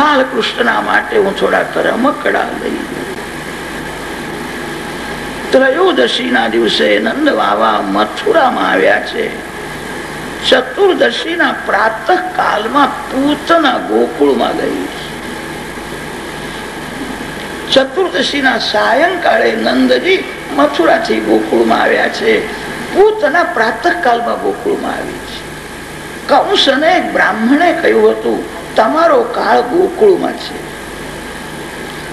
બાલકૃષ્ણના માટે હું થોડા રમકડા લઈ ત્રયોદશીના દિવસે નંદ બાબા મથુરામાં આવ્યા છે. ચતુર્દશીના પ્રાતઃ કાલમાં પૂતના ગોકુળમાં ગઈ ચતુર્દશીના સાયંકાળે નંદજી મથુરાથી ગોકુળમાં આવ્યા છે. પૂતના પ્રાતઃ કાલમાં ગોકુળમાં આવી છે. કંસને બ્રાહ્મણે કહ્યું હતું તમારો કાળ ગોકુળમાં છે.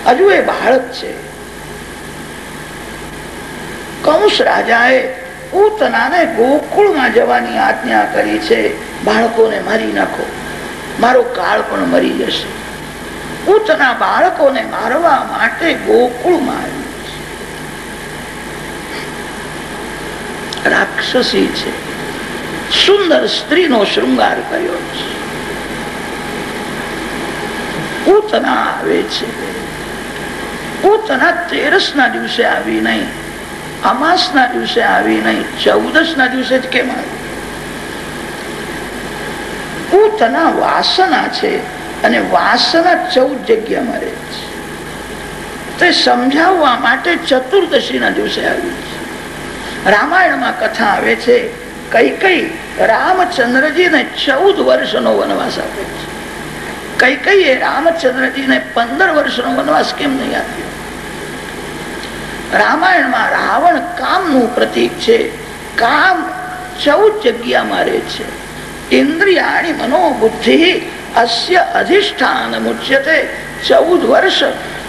હજુ એ બાળક છે. કંસ રાજાએ પૂતનાને ગોકુળમાં જવાની આજ્ઞા કરી છે, બાળકોને મારી નાખો. મારો કાળ પણ મરી જશે. પૂતના બાળકોને મારવા માટે ગોકુળમાં આવ્યું રાક્ષસી છે. સુંદર સ્ત્રીનો શૃંગાર કર્યો છે. પૂતના આવે છે. પૂતના તેરસ ના દિવસે આવી નહીં અમાસ ના દિવસે આવી નહીં ચૌદસ ના દિવસે જ કેમ આવી? પૂતના વાસના છે અને વાસના ચૌદ જગ્યામાં રહે છે. તે સમજાવવા માટે ચતુર્દશી ના દિવસે આવી છે. રામાયણમાં કથા આવે છે, કઈ કઈ રામચંદ્રજીને ચૌદ વર્ષનો વનવાસ આપે છે. કઈ કઈ રામચંદ્રજીને પંદર વર્ષનો વનવાસ કેમ નહીં આપ્યો? રામાયણમાં રાવણ કામનું પ્રતીક છે, કામ ચૌદ જગ્યામાં રહે છે. ઇન્દ્રિયાણી મનોબુદ્ધિ અસ્ય અધિષ્ઠાન મુચ્યતે ચૌદ વર્ષ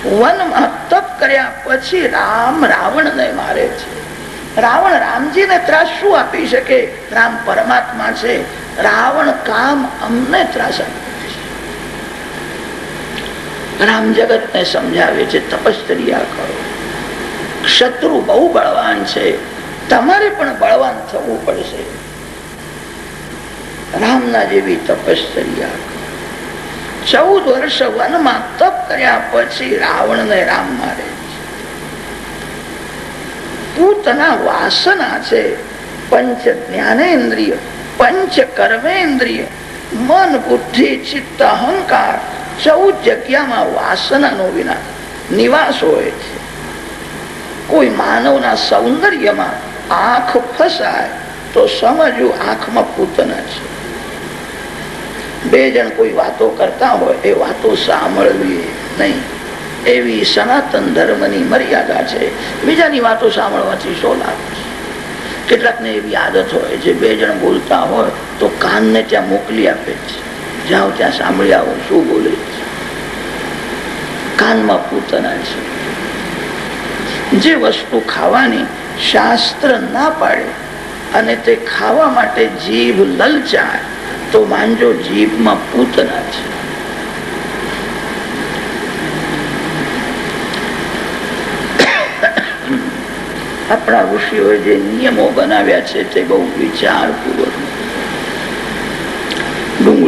વનમાં તપ કર્યા પછી રામ રાવણને મારે છે. રાવણ રામજીને ત્રાસ શું આપી શકે? રામ પરમાત્મા છે. રાવણ કામ અમને ત્રાસ આપે. રામ જગત ને સમજાવે છે, તપશ્ચર્યા કરો. શત્રુ બહુ બળવાન છે. તમારે પણ બળવાન થવું પડશે. રામના જેવી તપશ્ચર્યા ચૌદ વર્ષ વનમાં તપ કર્યા પછી રાવણ ને રામ મારે પૂતના વાસના છે. પંચ જ્ઞાનેન્દ્રિય, પંચ કર્મેન્દ્રિય, મન બુદ્ધિ, ચિત્ત અહંકાર ચૌદ જગ્યામાં વાસનાનો વિના નિવાસ હોય છે. કોઈ માનવના સૌંદર્યમાં આંખ ફસાય, તો સમજવું આંખમાં પૂતના છે. બે જણ કોઈ વાતો કરતા હોય, એ વાતો સાંભળવી નહીં. એવી સનાતન ધર્મની મર્યાદા છે. બીજાની વાતો સાંભળવાથી શો લાભ છે? કેટલાકને એવી આદત હોય, જે બે જણ બોલતા હોય, તો કાનને ત્યાં મોકલી આપે છે. જાઓ ત્યાં સાંભળી આવો, શું બોલે કાનમાં પૂતના છે. જે વસ્તુ ખાવાની શાસ્ત્ર ના પાડે અને તે ખાવા માટે જીભ લલચાય, તો માનજો જીભમાં પૂતના છે. આપણા ઋષિઓએ જે નિયમો બનાવ્યા છે તે બહુ વિચારપૂર્વક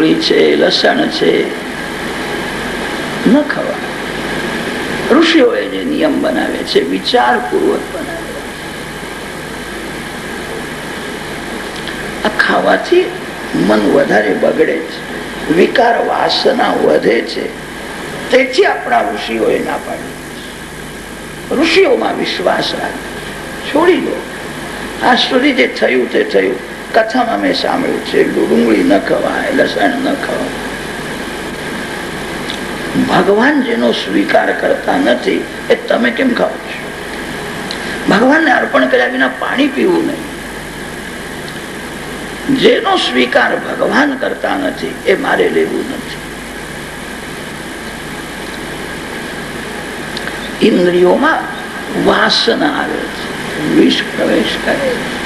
ડુંગળી છે, લસણ છે, ન ખવા ઋષિઓએ જે નિયમ બનાવે છે, વિચારપૂર્વક બનાવે આ ખાવાથી મન વધારે બગડે છે, વિકાર વાસના વધે છે. તેથી આપણા ઋષિઓએ ના પાડી ઋષિઓમાં વિશ્વાસ રાખે છોડી દો. આ સુધી જે થયું તે થયું. કથામાં મેં સાંભળ્યું છે ડુંગળી ન ખવાય, લસણ ન ખવાય. ભગવાન જેનો સ્વીકાર કરતા નથી, એ તમે કેમ ખાવ છો? ભગવાનને અર્પણ કર્યા વિના પાણી પીવું નહીં. જેનો સ્વીકાર ભગવાન કરતા નથી, એ મારે લેવું નથી. ઇન્દ્રિયોમાં વાસના આવે છે વિષ પ્રવેશ કરે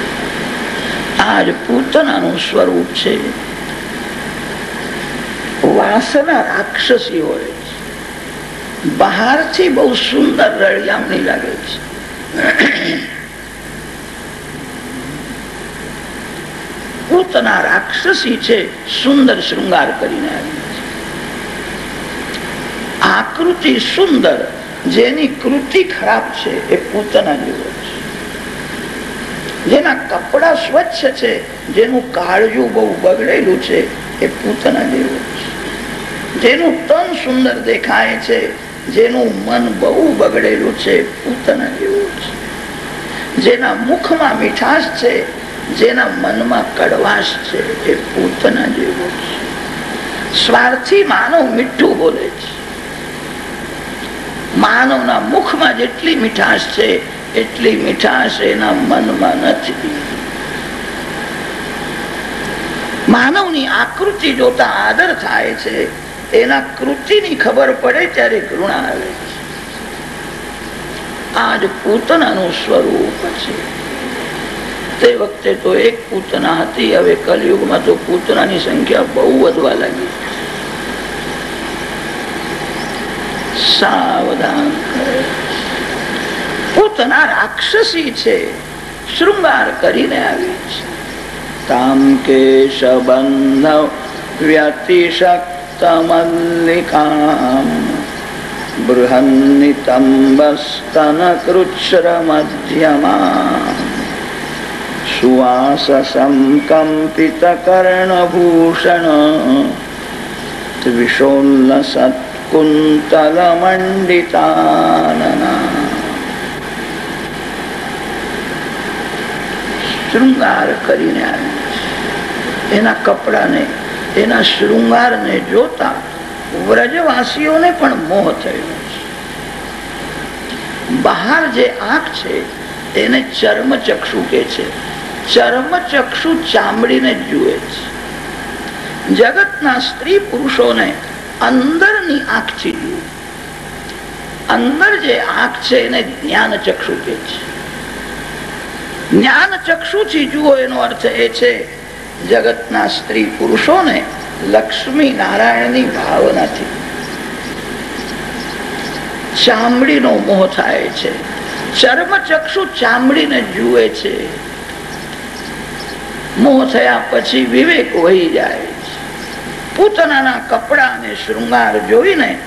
આજ પૂતનાનું સ્વરૂપ છે વાસના રાક્ષસી હોય છે બહારથી બહુ સુંદર રળિયામણી લાગે છે પૂતના રાક્ષસી છે સુંદર શૃંગાર કરીને આવી આકૃતિ સુંદર જેની કૃતિ ખરાબ છે એ પૂતના જેવો છે જેના કપડા સ્વચ્છ છે, જેનું કાળજું બહુ બગડેલું છે, એ પૂતના જેવું છે. જેનું તન સુંદર દેખાય છે, જેનું મન બહુ બગડેલું છે પૂતના જેવું છે. જેના મુખમાં મીઠાશ છે, જેના મનમાં કડવાશ છે, એ પૂતના જેવું છે. સ્વાર્થી માનવ મીઠું બોલે છે. માનવના મુખમાં જેટલી મીઠાશ છે એટલી મીઠાશ એના મનમાં નથી. માનવની આકૃતિ જોતા આદર થાય છે. એના કૃતિની ખબર પડે ત્યારે ઘૃણા આવે છે. આજ પૂતનાનું સ્વરૂપ છે. તે વખતે તો એક પૂતના હતી, હવે કલયુગમાં તો પૂતનાની સંખ્યા બહુ વધવા લાગી. સાવધાન કરે પૂતના રાક્ષસી છે. શૃંગાર કરીને આવી છે. તામ કેશબંધ વ્યતિશક્તમલ્લિકામ બૃહન્નિતંબસ્તનકૃચ્છ્રમધ્યમા સુવાસસંકમ્પિતકર્ણભૂષણ વિશોલ્લસત્કુંતલમંડિતાનના શૃંગાર કરીને આવી એના કપડાને, એના શૃંગારને જોતા વ્રજવાસીઓને પણ મોહ થયો બહાર જે આંખ છે, એને ચર્મચક્ષુ કે છે. ચર્મચક્ષુ ચામડીને જુએ છે. જગતના સ્ત્રી પુરુષોને અંદરની આંખથી જુએ અંદર જે આંખ છે, એને જ્ઞાન ચક્ષુ કે છે. જ્ઞાન ચક્ષુથી જુઓ એનો અર્થ એ છે, જગતના સ્ત્રી પુરુષોને લક્ષ્મી નારાયણની ભાવનાથી. ચામડીનો મોહ થાય છે ચર્મ ચક્ષુ ચામડીને જુએ છે. મોહ થયા પછી વિવેક વહી જાય છે. પૂતનાના કપડા અને શૃંગાર જોઈને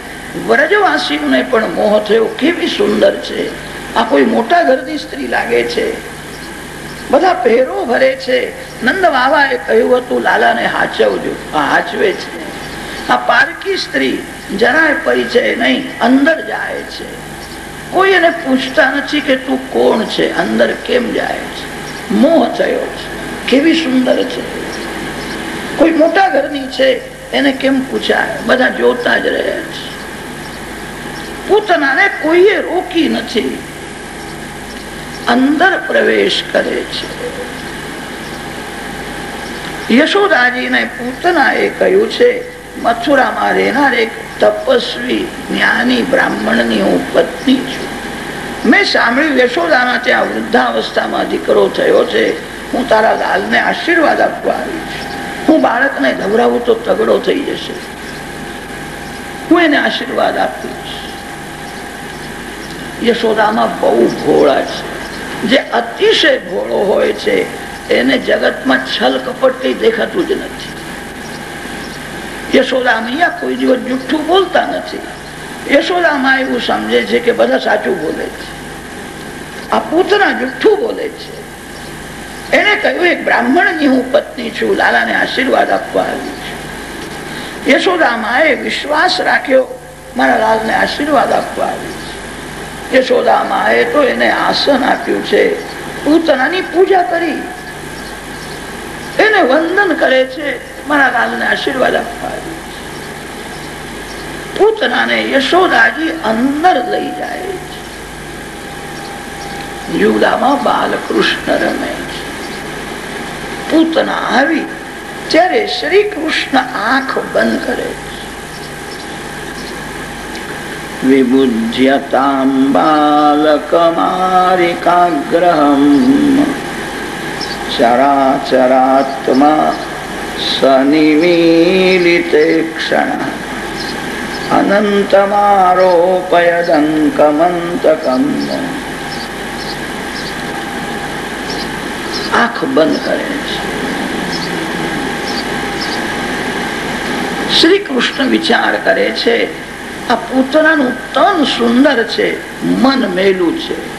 વ્રજવાસીઓને પણ મોહ થયો. કેવી સુંદર છે. આ કોઈ મોટા ઘરની સ્ત્રી લાગે છે? બધા પહેરો ભરે છે. નંદ બાબાએ કહ્યું હતું, લાલાને હાચવજો. આ હાચવે છે. આ પારકી સ્ત્રી જરાય પરિચય નહીં, અંદર જાય છે. કોઈ એને પૂછતા નથી કે તું કોણ છે, અંદર કેમ જાય છે? મોહ થયો છે. કેવી સુંદર છે. કોઈ મોટા ઘરની છે, એને કેમ પૂછાય? બધા જોતા જ રહે છે. પૂતનાને કોઈએ રોકી નથી. અંદર પ્રવેશ કરે છે. યશોદાજીને પૂતનાએ કહ્યું છે, મથુરામાં રહેનાર એક તપસ્વી જ્ઞાની બ્રાહ્મણની હું પત્ની છું. મેં સાંભળ્યું યશોદાના ત્યાં વૃદ્ધાવસ્થામાં દીકરો થયો છે. હું તારા લાલને આશીર્વાદ આપવા આવી છું. હું બાળકને ધવરાવું તો તગડો થઈ જશે. હું એને આશીર્વાદ આપીશ. યશોદામાં બહુ ભોળા છે. જે અતિશય ભોળો હોય છે, એને જગતમાં છલ કપટ કઈ દેખાતું જ નથી. યશોદા મૈયા કોઈ દિવસ જુઠ્ઠું બોલતા નથી. યશોદામાં એવું સમજે છે કે બધા સાચું બોલે છે. આ પૂતના જુઠ્ઠું બોલે છે. એને કહ્યું, એક બ્રાહ્મણની હું પત્ની છું, લાલાને આશીર્વાદ આપવા આવી છું. યશોદામાએ વિશ્વાસ રાખ્યો, મારા લાલને આશીર્વાદ આપવા આવી છે યશોદામાએ તો એને યશોદાજી અંદર લઈ જાય છે. યુદામાં બાલકૃષ્ણ રમે છે. પૂતના આવી ત્યારે શ્રી કૃષ્ણ આંખ બંધ કરે છે. વિબુધ્યતામ બાલકમારિકાગ્રહમ ચરાચરાત્મા સનિમીલિતે ક્ષણ અનંતમારોપયદંકમંતકમ આંખ બંધ કરે છે શ્રી કૃષ્ણ વિચાર કરે છે આ પુત્રનું તન સુંદર છે, મન મેલું છે.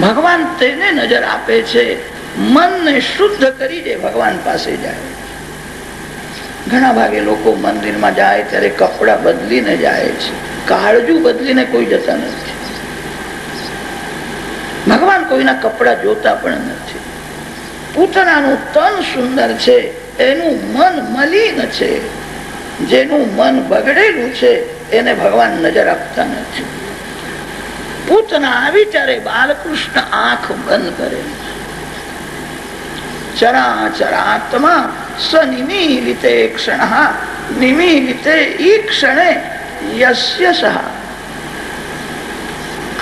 ભગવાન તેને નજર આપે છે, મનને શુદ્ધ કરી દે, ભગવાન પાસે જાય. ઘણા ભાગે લોકો મંદિરમાં જાય, ત્યારે કપડા બદલીને જાય છે, કાળજું બદલીને કોઈ જતા નથી. ભગવાન કોઈના કપડા જોતા પણ નથી. પૂતળાનું તન સુંદર છે, એનું મન મલિન છે. જેનું મન બગડેલું છે, એને ભગવાન નજર આપતા નથી. પૂતના ત્યારે બાલકૃષ્ણ આંખ બંધ કરે ઈ ક્ષણે યસ્ય સહ.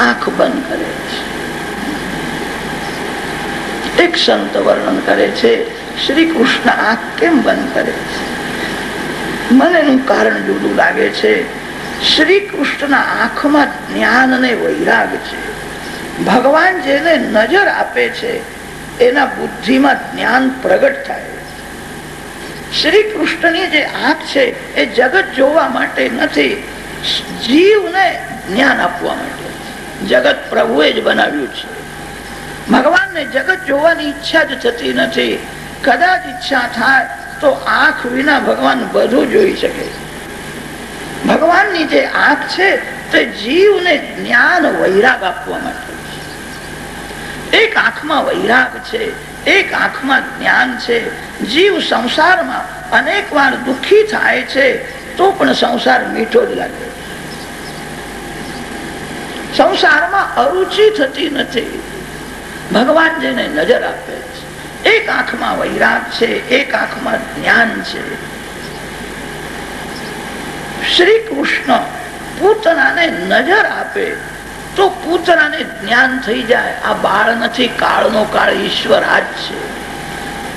આંખ બંધ કરે છે. એક સંત વર્ણન કરે છે, શ્રી કૃષ્ણ આંખ કેમ બંધ કરે છે? મને એનું કારણ જુદું લાગે છે. શ્રી કૃષ્ણના આંખમાં જ્ઞાન અને વૈરાગ છે. ભગવાન જેને નજર આપે છે, એના બુદ્ધિમાં જ્ઞાન પ્રગટ થાય. શ્રી કૃષ્ણની જે આંખ છે, એ જગત જોવા માટે નથી, જીવને જ્ઞાન આપવા માટે. જગત પ્રભુએ જ બનાવ્યું છે. ભગવાનને જગત જોવાની ઈચ્છા જ થતી નથી. કદાચ ઈચ્છા થાય તો આંખ વિના ભગવાન બધું જોઈ શકે છે. ભગવાનની જે આંખ છે, તે જીવને જ્ઞાન, વૈરાગ આપવા માટે એક આંખમાં વૈરાગ છે, એક આંખમાં જ્ઞાન છે, જીવ સંસારમાં અનેક વાર દુઃખી થાય છે, તો પણ સંસાર મીઠો જ લાગે સંસારમાં અરુચિ થતી નથી. ભગવાન જેને નજર આપે છે. એક આંખમાં વૈરાગ છે, એક આંખમાં જ્ઞાન છે. શ્રી કૃષ્ણ પૂતનાને નજર આપે તો પૂતનાને જ્ઞાન થઈ જાય. આ બાળ નથી, કાળનો કાળ ઈશ્વર આજ છે.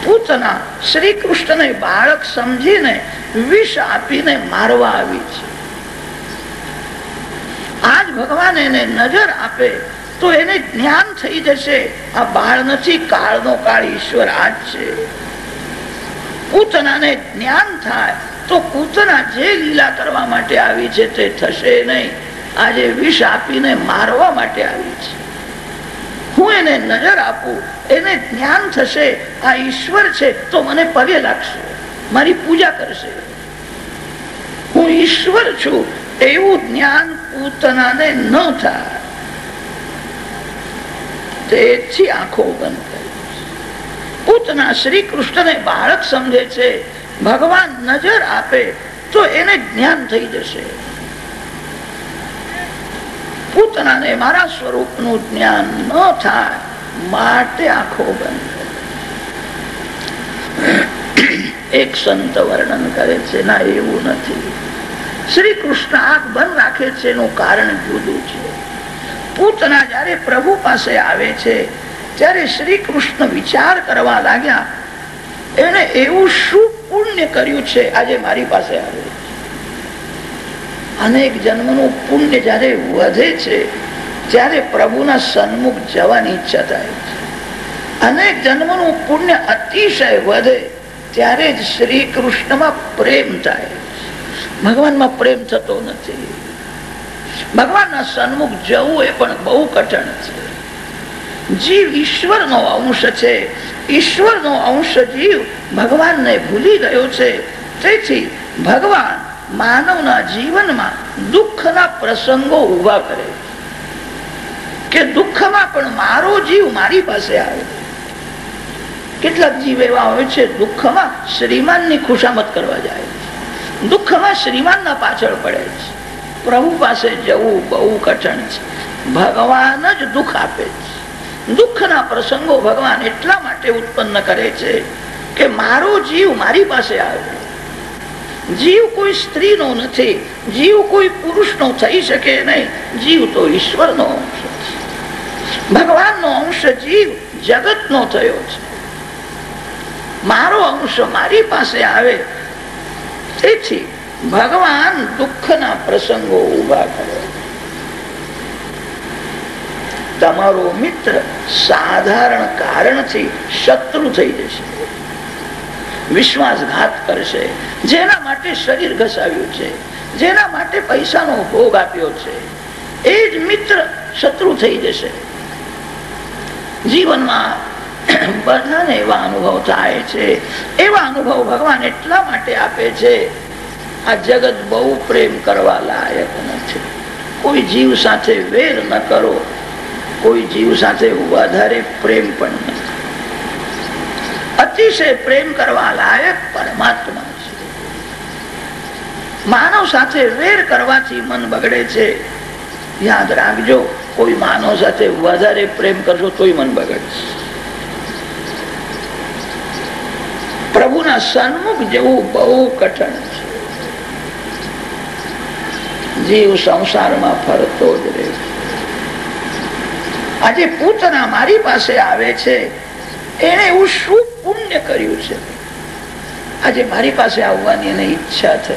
પૂતના શ્રી કૃષ્ણને બાળક સમજીને વિષ આપીને મારવા આવી છે. આજ ભગવાન એને નજર આપે તો એને જ્ઞાન થઈ જશે. આ બાળ નથી, કાળનો કાળ ઈશ્વર આજ છે. પૂતનાને જ્ઞાન થાય, તો પૂતના જે લીલા કરવા માટે આવી છે તે થશે નહીં. આજે વિષ આપીને મારવા માટે આવી છે. હું એને નજર આપું, એને જ્ઞાન થશે, આ ઈશ્વર છે, તો મને પગે લાગશે, મારી પૂજા કરશે. હું ઈશ્વર છું, એવું જ્ઞાન પૂતનાને ન થાય. તેથી આંખો બંધ કરી. પૂતના શ્રી કૃષ્ણને બાળક સમજે છે, ભગવાન નજર આપે તો એને જ્ઞાન થઈ જશે. પૂતનાને મારા સ્વરૂપનું જ્ઞાન ન થાય, માટે આંખો બંધ એક સંત વર્ણન કરે છે, ના, એવું નથી. શ્રી કૃષ્ણ આંખ બંધ રાખે છે, એનું કારણ જુદું છે. પૂતના જયારે પ્રભુ પાસે આવે છે ત્યારે શ્રી કૃષ્ણ વિચાર કરવા લાગ્યા એને એવું શું પુણ્ય કર્યું છે આજે મારી પાસે આવે અનેક જન્મનું પુણ્ય જયારે વધે છે, ત્યારે પ્રભુના સન્મુખ જવાની ઈચ્છા થાય છે. અનેક જન્મનું પુણ્ય અતિશય વધે, ત્યારે જ શ્રી કૃષ્ણમાં પ્રેમ થાય ભગવાનમાં પ્રેમ થતો નથી. ભગવાનના સન્મુખ જવું એ પણ બહુ કઠણ છે. જીવ ઈશ્વરનો અંશ છે. ઈશ્વરનો અંશ જીવ ભગવાનને ભૂલી ગયો છે. તેથી ભગવાન માનવના જીવનમાં દુઃખના પ્રસંગો ઊભા કરે કે દુઃખમાં પણ મારો જીવ મારી પાસે આવે. કેટલાક જીવ એવા હોય છે, દુઃખમાં શ્રીમાનની ખુશામત કરવા જાય દુઃખમાં શ્રીમાનના પાછળ પડે છે. પ્રભુ પાસે જવું બહુ કઠણ છે. ભગવાન જ દુઃખ આપે છે. દુઃખના પ્રસંગો ભગવાન એટલા માટે ઉત્પન્ન કરે છે કે મારો જીવ મારી પાસે આવે. જીવ કોઈ સ્ત્રીનો નથી, જીવ કોઈ પુરુષનો થઈ શકે નહીં, જીવ તો ઈશ્વરનો અંશ છે. ભગવાનનો અંશ જીવ જગતનો થયો છે. મારો અંશ મારી પાસે આવે. તેથી ભગવાન દુઃખના પ્રસંગો ઊભા કરે. તમારો મિત્ર સાધારણ કારણથી શત્રુ થઈ જશે. વિશ્વાસઘાત કરશે. જેના માટે શરીર ઘસાવ્યું છે, જેના માટે પૈસાનો ભોગ આપ્યો છે, એ જ મિત્ર શત્રુ થઈ જશે. જીવનમાં બધાને એવા અનુભવ થાય છે. એવા અનુભવ ભગવાન એટલા માટે આપે છે આ જગત બહુ પ્રેમ કરવા લાયક નથી. કોઈ જીવ સાથે વેર ન કરો. કોઈ જીવ સાથે વધારે પ્રેમ પણ નથી. અતિશય પ્રેમ કરવા લાયક પરમાત્મા છે. માનવ સાથે વેર કરવાથી મન બગડે છે. યાદ રાખજો, કોઈ માનવ સાથે વધારે પ્રેમ કરશો તોય મન બગડશે. પ્રભુના સન્મુખ જવું બહુ કઠણ છે. જીવ સંસારમાં ફરતો જ રહે આજે પૂતના મારી પાસે આવે છે. એને એવું શું પુણ્ય કર્યું છે. આજે મારી પાસે આવવાની એને ઈચ્છા થઈ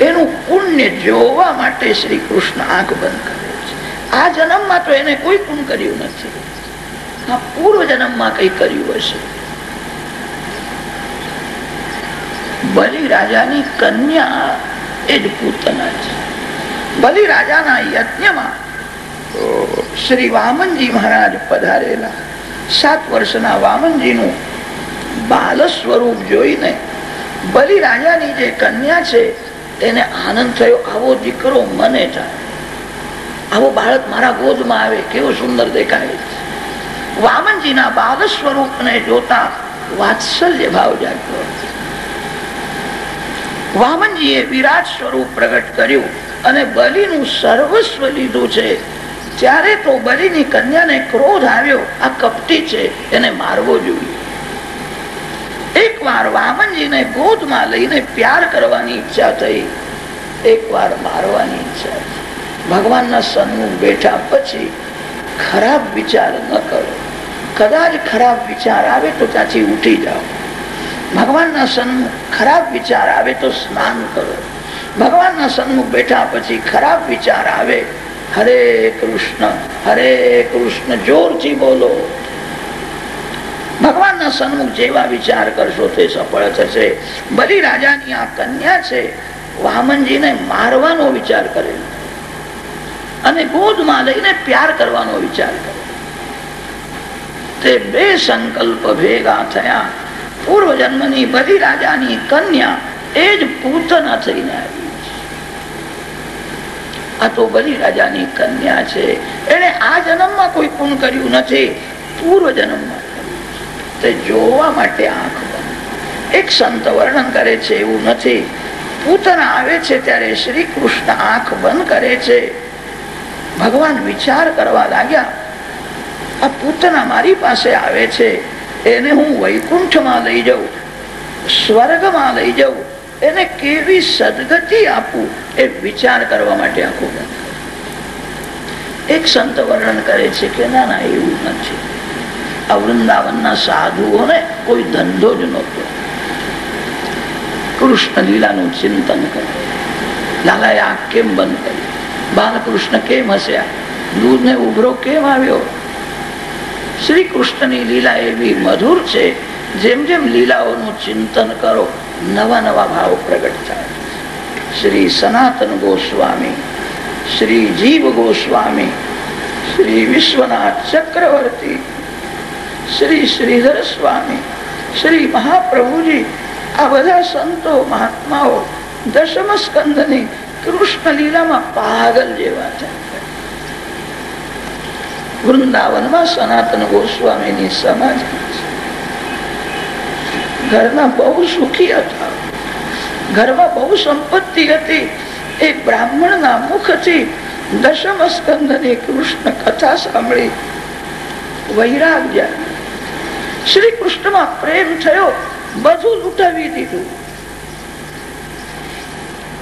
એનું પુણ્ય જોવા માટે શ્રી કૃષ્ણ આંખ બંધ કરે છે. આ જન્મમાં તો એને કોઈ પુણ્ય કર્યું નથી. આ પૂર્વ જન્મમાં કઈ કર્યું હશે? બલિ રાજાની કન્યા એ જ પૂતના છે. બલિ રાજાના યજ્ઞમાં શ્રી વામનજી મહારાજ પધારેલા. સાત વર્ષના વામનજીનું બાલ સ્વરૂપ જોઈને બલિ રાજાની જે કન્યા છે, તેને આનંદ થયો. આવો દીકરો મને થાય આવો બાળક મારા ગોદમાં આવે, કેવો સુંદર દેખાય વામનજીના બાલ સ્વરૂપને જોતા વાત્સલ્ય ભાવ જાગ્યો. વામનજીએ વિરાટ સ્વરૂપ પ્રગટ કર્યું અને બલિનું સર્વસ્વ લીધું છે. ત્યારે તો બલિની કન્યાને ક્રોધ આવ્યો, આ કપટી છે, એને મારવો જોઈએ. એકવાર વામનજીને ગોદમાં લઈને પ્યાર કરવાની ઈચ્છા થઈ. એકવાર મારવાની ઈચ્છા ભગવાનના સન્મુખ બેઠા પછી ખરાબ વિચાર ન કરો. કદાચ ખરાબ વિચાર આવે તો ત્યાંથી ઉઠી જાઓ. ભગવાનના સન્મુખ ખરાબ વિચાર આવે તો સ્નાન કરો. ભગવાનના સન્મુખ બેઠા પછી ખરાબ વિચાર આવે. હરે કૃષ્ણ હરે કૃષ્ણ, જોરથી બોલો. ભગવાનના સન્મુખ જેવા વિચાર કરશો તે સફળ થશે. બલી રાજાની આ કન્યા છે, વામનજીને મારવાનો વિચાર કરેલો અને ગોદમાં લઈને પ્યાર કરવાનો વિચાર કર્યો તે બે સંકલ્પ ભેગા થયા. પૂર્વ જન્મની બધી રાજાની કન્યા એ જ પૂતના થઈને આવી આ તો બલિ રાજાની કન્યા છે. એને આ જન્મમાં કોઈ પૂર્ણ કર્યું નથી. પૂર્વ જન્મમાં તે જોવા માટે આંખ એક સંત વર્ણન કરે છે એવું નથી. પૂતના આવે છે ત્યારે શ્રી કૃષ્ણ આંખ બંધ કરે છે. ભગવાન વિચાર કરવા લાગ્યા, આ પૂતના મારી પાસે આવે છે. એને હું વૈકુંઠમાં લઈ જાઉં, સ્વર્ગમાં લઈ જાઉં, એને કેવી સદગતિ આપું એ વિચાર કરવા માટે આખું એક સંત વર્ણન કરે છે કે, ના ના, એવું નથી. આ વૃંદાવનના સાધુઓને કોઈ ધંધો જ નહોતો. કૃષ્ણ લીલાનું ચિંતન કરે. લાલાએ આ કેમ બંધ કરી બાલકૃષ્ણ કેમ હસ્યા? દૂધને ઉભરો, કેમ આવ્યો? શ્રી કૃષ્ણની લીલા એવી મધુર છે, જેમ જેમ લીલાઓનું ચિંતન કરો, નવા નવા ભાવ પ્રગટ થાય. શ્રી સનાતન ગોસ્વામી, શ્રી જીવ ગોસ્વામી, શ્રી વિશ્વનાથ ચક્રવર્તી, શ્રી શ્રીધર સ્વામી, શ્રી મહાપ્રભુજી, આ બધા સંતો, મહાત્માઓ દશમ સ્કંદની કૃષ્ણ લીલામાં પાગલ જેવા છે વૃંદાવનમાં સનાતન ગોસ્વામીની સમાધિ ઘરમાં બહુ સુખી હતા. ઘરમાં બહુ સંપત્તિ હતી. એ બ્રાહ્મણના મુખથી દશમ સ્કંદની કૃષ્ણ કથા સાંભળી વૈરાગ્ય. શ્રી કૃષ્ણમાં પ્રેમ થયો, બધું લૂંટાવી દીધું.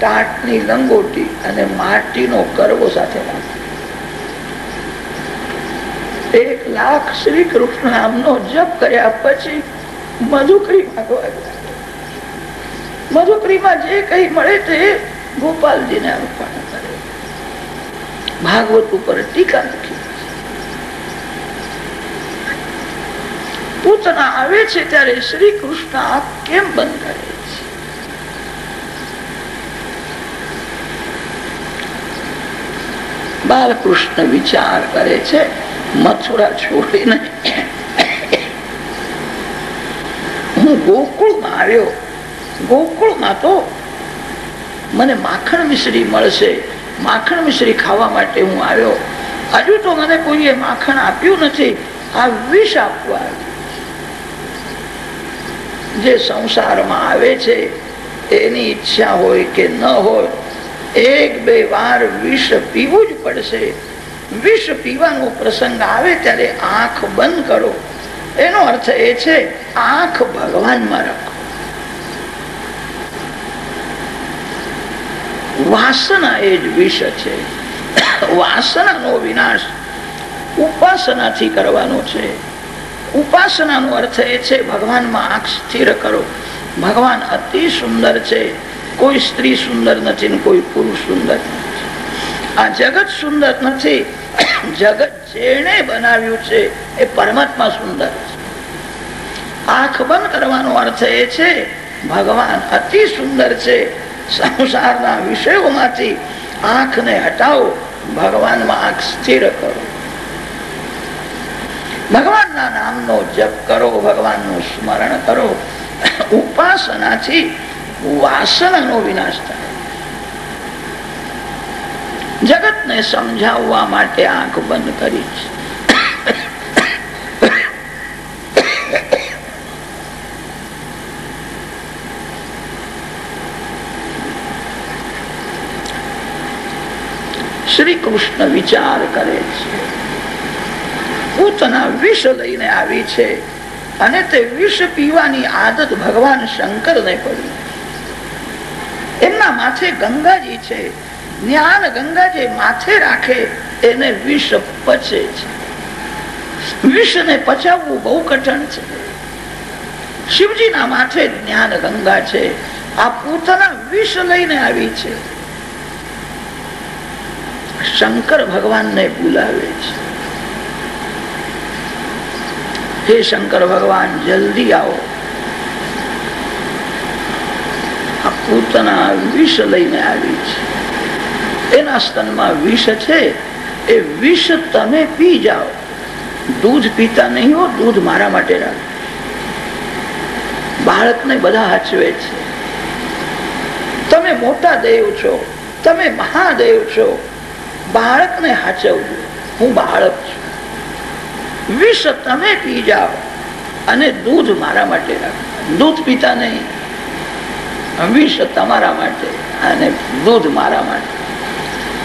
ટાટની લંગોટી અને માટીનો કરવો સાથે એક લાખ શ્રી કૃષ્ણ નામનો જપ કર્યા પછી મધુકરી માંગવા મધુકરીમાં જે કઈ મળે તે ગોપાલજીને અર્પણ ભાગવત ઉપર ટીકા લખી પૂતના આવે છે ત્યારે શ્રી કૃષ્ણ આંખ કેમ બંધ કરે છે? બાલકૃષ્ણ વિચાર કરે છે મથુરા છોડીને હું ગોકુળમાં આવ્યો. ગોકુળમાં તો મને માખણ મિશ્રી મળશે. માખણ મિશ્રી ખાવા માટે હું આવ્યો. હજુ તો મને કોઈએ માખણ આપ્યું નથી. આ વિષ આપવા જે સંસારમાં આવે છે, એની ઈચ્છા હોય કે ન હોય, એક બે વાર વિષ પીવું જ પડશે. વિષ પીવાનો પ્રસંગ આવે ત્યારે આંખ બંધ કરો. એનો અર્થ એ છે, આંખ ભગવાનમાં રાખો. વાસના એ જ વિષ છે. વાસનાનો વિનાશ ઉપાસનાથી કરવાનો છે. ઉપાસનાનો અર્થ એ છે, ભગવાનમાં આંખ સ્થિર કરો. ભગવાન અતિ સુંદર છે. કોઈ સ્ત્રી સુંદર નથી ને કોઈ પુરુષ સુંદર નથી. આ જગત સુંદર નથી. જગત જેણે બનાવ્યું છે એ પરમાત્મા સુંદર છે. આંખ બંધ કરવાનો અર્થ એ છે, ભગવાન અતિ સુંદર છે. સંસારના વિષયોમાંથી આંખને હટાવો, ભગવાનમાં આંખ સ્થિર કરો. ભગવાનના નામનો જપ કરો, ભગવાનનું સ્મરણ કરો. ઉપાસનાથી વાસનાનો વિનાશ થાય. જગતને સમજાવવા માટે આંખ બંધ કરી શ્રી કૃષ્ણ વિચાર કરે છે. પૂતના વિષ લઈને આવી છે અને તે વિષ પીવાની આદત ભગવાન શંકર ને પડી. એમના માથે ગંગાજી છે. જ્ઞાન ગંગા જે માથે રાખે, એને વિષ પચે છે. વિષને પચાવવું બહુ કઠણ છે. શિવજીના માથે જ્ઞાન ગંગા છે. આ પોતાના વિષ લઈને આવી છે. શંકર ભગવાનને બોલાવે છે. હે શંકર ભગવાન, જલ્દી આવો. આ પોતાના વિષ લઈને આવી છે. એના સ્તનમાં વિષ છે, એ વિષ તમે પી જાઓ. દૂધ પીતા નહીં હો, દૂધ મારા માટે રાખ બાળકને બધા હાચવે છે. તમે મોટા દેવ છો, તમે મહાદેવ છો, બાળકને હાચવજો. હું બાળક છું. વિષ તમે પી જાઓ અને દૂધ મારા માટે રાખો દૂધ પીતા નહીં. વિષ તમારા માટે અને દૂધ મારા માટે.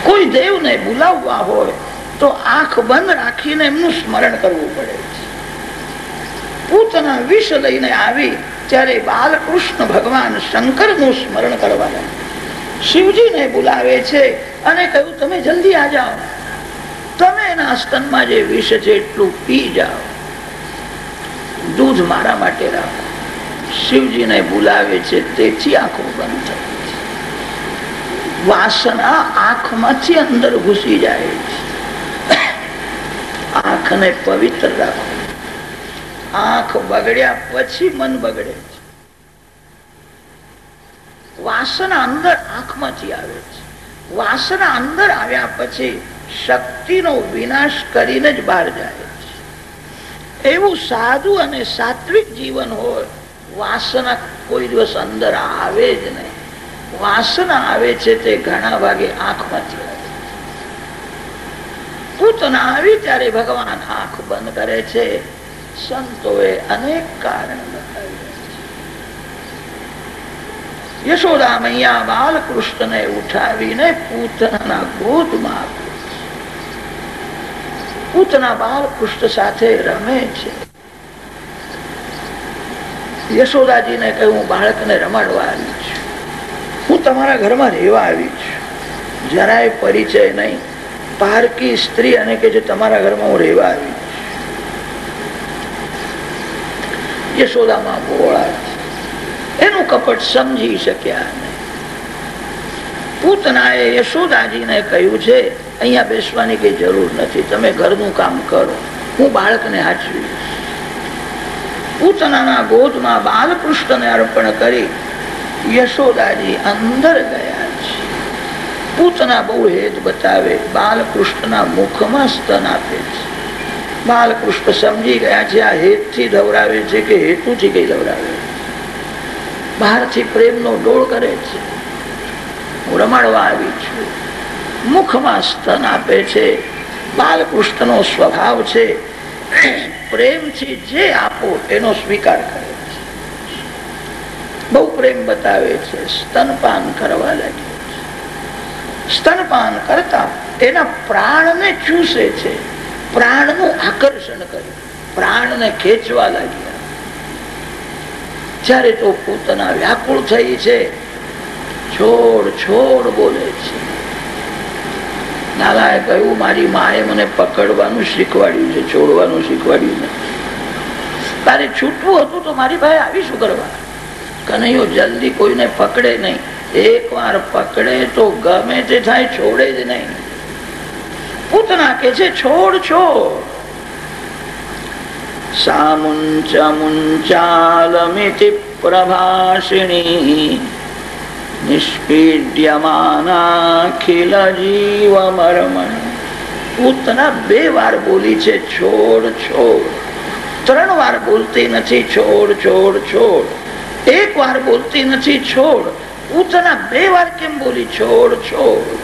કોઈ દેવને બોલાવવા હોય, તો આંખ બંધ રાખીને એમનું સ્મરણ કરવું પડે પૂતના વિષ લઈને આવી, ત્યારે બાલકૃષ્ણ ભગવાન શંકરનું સ્મરણ કરવાના. શિવજીને બોલાવે છે અને કહ્યું, તમે જલ્દી આ જાઓ. તમે એના સ્તનમાં જે વિષ છે એટલું પી જાઓ. દૂધ મારા માટે રાખો. શિવજીને બોલાવે છે, તેથી આંખો બંધ થાય. વાસના આંખમાંથી અંદર ઘૂસી જાય આંખને પવિત્ર રાખો. આંખ બગડ્યા પછી મન બગડે વાસના અંદર આંખમાંથી આવે છે. વાસના અંદર આવ્યા પછી શક્તિનો વિનાશ કરીને જ બહાર જાય છે. એવું સાધુ અને સાત્વિક જીવન હોય, વાસના કોઈ દિવસ અંદર આવે જ નહીં. વાસના આવે છે તે ઘણા ભાગે આંખમાંથી. પૂતના આવી ત્યારે ભગવાન આંખ બંધ કરે છે. સંતોએ અનેક કારણ યશોદા મૈયા બાલકૃષ્ણને ઉઠાવીને પૂતના ગોદમાં પૂતના બાલકૃષ્ણ સાથે રમે છે. યશોદાજીને કહ્યું, બાળકને રમાડવા આવી હું તમારા ઘરમાં રહેવા આવી જરાય પરિચય નહીં. પારકી સ્ત્રી અને કે જે તમારા ઘરમાં હું રહેવા આવી છું. યશોદામાં કહ્યું છે, અહીંયા બેસવાની કઈ જરૂર નથી. તમે ઘરનું કામ કરો. હું બાળકને હાચવી પૂતનાના ગોદમાં બાલકૃષ્ણને અર્પણ કરી યશોદાજી અંદર ગયા છે. પૂતના બહુ હેત બતાવે, બાલકૃષ્ણના મુખમાં સ્તન આપે છે. બાલકૃષ્ણ સમજી ગયા છે, આ હેતથી દવરાવે છે કે હેતુથી કઈ દવરાવે છે. બહારથી પ્રેમનો ડોળ કરે છે. હું રમાડવા આવી છું. મુખમાં સ્તન આપે છે. બાલકૃષ્ણનો સ્વભાવ છે. પ્રેમથી જે આપો એનો સ્વીકાર કરે. બહુ પ્રેમ બતાવે છે. સ્તનપાન કરવા લાગે સ્તનપાન કરતા એના પ્રાણને ચૂસે છે. પ્રાણનું આકર્ષણ કર્યું. પ્રાણને ખેંચવા લાગ્યા. જ્યારે તો પોતાના વ્યાકુળ થઈ છે, છોડ છોડ બોલે છે. નાલાએ કહ્યું, મારી માએ મને પકડવાનું શીખવાડ્યું છે, છોડવાનું શીખવાડ્યું નથી. તારે છૂટવું હતું તો મારી ભાઈ આવી શું કરવા. કનૈયો જલ્દી કોઈને પકડે નહીં. એક વાર પકડે તો ગમે તે થાય છોડે જ નહીં. પૂતના કે છે, છોડ છોડ. પૂતના બે વાર બોલી છે, છોડ છોડ. ત્રણ વાર બોલતી નથી, છોડ છોડ છોડ. એક વાર બોલતી નથી, છોડ. પૂતના બે વાર કેમ બોલી? છોડ છોડ.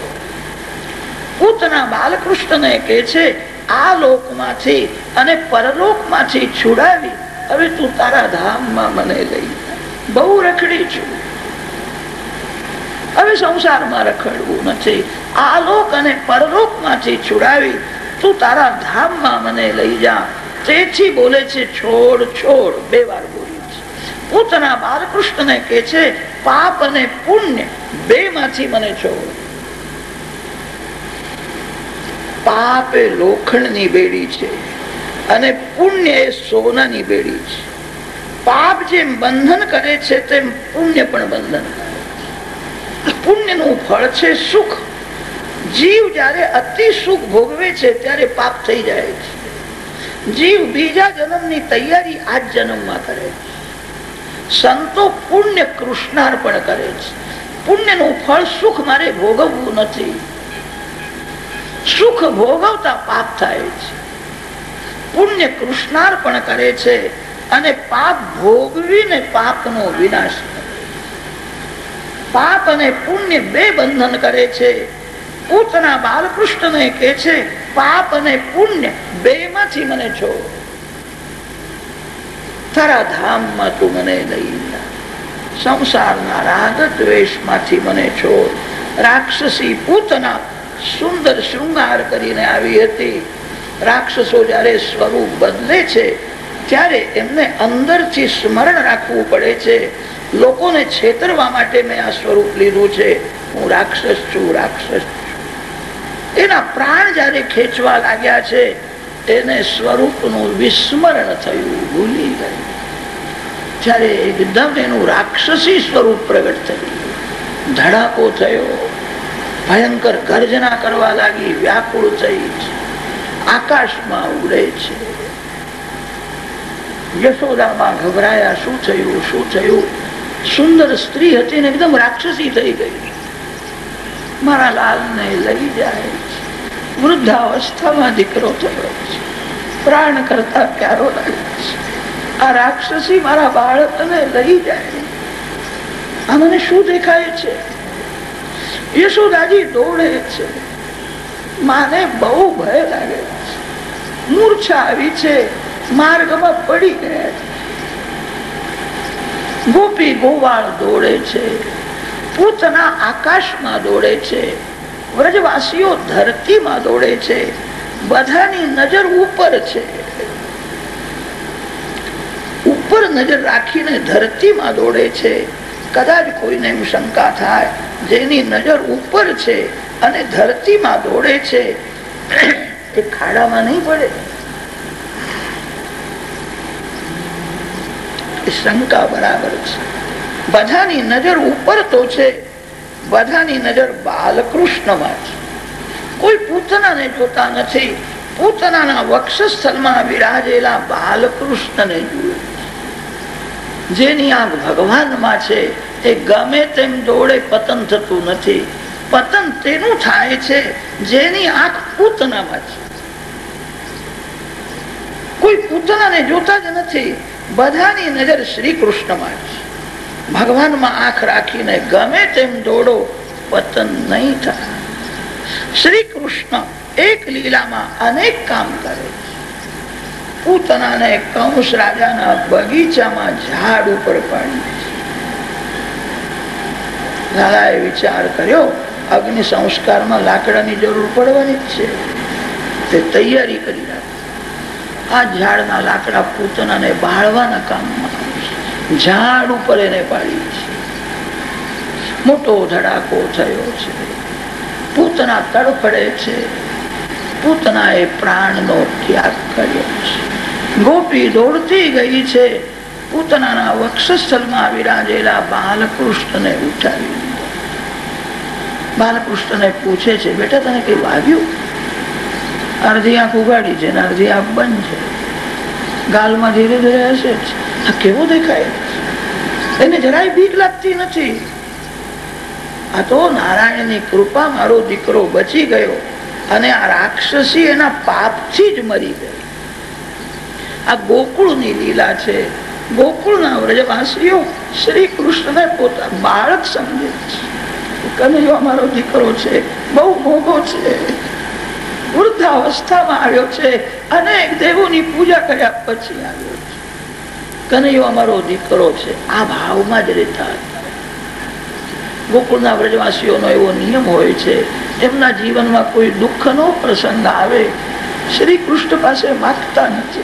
પૂતના બાલકૃષ્ણને કે છે, આ લોકમાંથી અને પરલોકમાંથી છુડાવી હવે તું તારા ધામમાં મને લઈ બહુ રખડી છું. હવે સંસારમાં રખડવું નથી. આ લોક અને પરલોકમાંથી છુડાવી તું તારા ધામમાં મને લઈ જા. તેથી બોલે છે, છોડ છોડ. બે વાર બોલી. પૂતના બાલકૃષ્ણને કે છે, પાપ અને પુણ્ય બે માંથી મને છોડ પાપ એ લોખંડની બેડી છે અને પુણ્ય એ સોનાની બેડી છે. પાપ જેમ બંધન કરે છે, તેમ પુણ્ય પણ બંધન પુણ્યનું ફળ છે સુખ. જીવ જ્યારે અતિ સુખ ભોગવે છે, ત્યારે પાપ થઈ જાય છે. જીવ બીજા જન્મની તૈયારી આ જન્મમાં કરે છે. સંતો પુણ્ય કૃષ્ણાર્પણ કરે છે. પુણ્યનું ફળ સુખ મારે ભોગવવું નથી. સુખ ભોગવતા પાપ થાય છે. પુણ્ય કૃષ્ણાર્પણ કરે છે અને પાપ ભોગવીને પાપનો વિનાશ પાપ અને પુણ્ય બે બંધન કરે છે. પૂતના બાલકૃષ્ણને કે છે, પાપ અને પુણ્ય બે માંથી મને છોડ. તારા ધામમાં તું મને લઈ જા સંસારના રાગ દ્વેષમાંથી મને છોડ. રાક્ષસી પૂતના સુંદર શૃંગાર કરીને આવી હતી. રાક્ષસો જયારે સ્વરૂપ બદલે છે, ત્યારે એમને અંદરથી સ્મરણ રાખવું પડે છે. લોકોને છેતરવા માટે મેં આ સ્વરૂપ લીધું છે. હું રાક્ષસ છું રાક્ષસ છું. એના પ્રાણ જયારે ખેંચવા લાગ્યા છે એને સ્વરૂપનું વિસ્મરણ થયું, ભૂલી ગયું ત્યારે એકદમ એનું રાક્ષસી સ્વરૂપ પ્રગટ થયું. ધડાકો થયો. ભયંકર ગર્જના કરવા લાગી, વ્યાકુળ થઈ આકાશમાં ઉડે છે. યશોદામાં ગભરાયા, શું થયું શું થયું? સુંદર સ્ત્રી હતી ને એકદમ રાક્ષસી થઈ ગઈ. મારા લાલને લઈ જાય. વૃદ્ધાવસ્થામાં દીકરો થયો છે. પ્રાણ કરતા પ્યારો લાગે છે. આ રાક્ષસી મારા બાળકને લઈ જાય. આ મને શું દેખાય છે? યશોદાજી દોડે છે. માને બહુ ભય લાગે છે. મૂર્છા આવી છે. માર્ગમાં પડી ગયા છે. ગોપી ગોવાળ દોડે છે. પૂતના આકાશમાં દોડે છે. વ્રજવાસીઓ ધરતીમાં દોડે છે. બધાની નજર ઉપર છે. ઉપર નજર રાખીને ધરતીમાં દોડે છે. કદાચ કોઈને એમ શંકા થાય, જેની નજર ઉપર છે અને ધરતીમાં દોડે છે એ ખાડામાં નહીં પડે. શંકા બરાબર છે. બધાની નજર ઉપર તો છે. બધાની નજર બાલકૃષ્ણમાં છે. કોઈ પૂતનાને જોતા નથી. પૂતનાના વક્ષસ્થળમાં વિરાજેલા બાલકૃષ્ણને જુએ જેની આંખ ભગવાનમાં છે એ ગમે તેમ દોડે પતન થતું નથી. પતન તેનું થાય છે, જેની આંખ પૂતનામાં છે. કોઈ પૂતનાને જોતા જ નથી. બધાની નજર શ્રી કૃષ્ણમાં છે. ભગવાનમાં આંખ રાખીને ગમે તેમ દોડો, પતન નહીં થાય. શ્રી કૃષ્ણ એક લીલામાં અનેક કામ કરે પૂતનાને કંસ રાજાના બગીચામાં ઝાડ ઉપર પાડી દાદાએ વિચાર કર્યો, અગ્નિ સંસ્કારમાં લાકડાની જરૂર પડવાની જ છે. તે તૈયારી કરી રાખી. આ ઝાડના લાકડા પૂતનાને બાળવાના કામમાં આવશે ઝાડ ઉપર એને પાડી છે. મોટો ધડાકો થયો છે. પૂતના તડફડે છે. પૂતના એ પ્રાણનો ત્યાગ કર્યો છે. ગોપી દોડતી ગઈ છે. પૂતનાના વક્ષસ્થળમાં વિરાજેલા બાલકૃષ્ણને ઉઠાવી બાલકૃષ્ણને પૂછે છે, બેટા, તને કઈ વાગ્યું? અડધી આંખ ઉગાડી છે ને અડધી આંખ બંધ છે. ગાલમાં ધીરે ધીરે હશે જ આ કેવો દેખાય? એને જરાય બીક લાગતી નથી. આ તો નારાયણની કૃપા મારો દીકરો બચી ગયો અને આ રાક્ષસી એના પાપથી જ મરી ગઈ આ ગોકુળની લીલા છે. ગોકુળના વ્રજવાસીઓ શ્રી કૃષ્ણને પોતા બાળક સમજે છે. કનૈયો અમારો દીકરો છે? બહુ મોગો છે. વૃદ્ધાવસ્થામાં આવ્યો છે. અનેક દેવોની પૂજા કર્યા પછી આવ્યો. કનૈયો અમારો દીકરો છે. આ ભાવમાં જ રહેતા હતા. ગોકુળના વ્રજવાસીઓનો એવો નિયમ હોય છે, એમના જીવનમાં કોઈ દુઃખનો પ્રસંગ આવે શ્રી કૃષ્ણ પાસે માગતા નથી.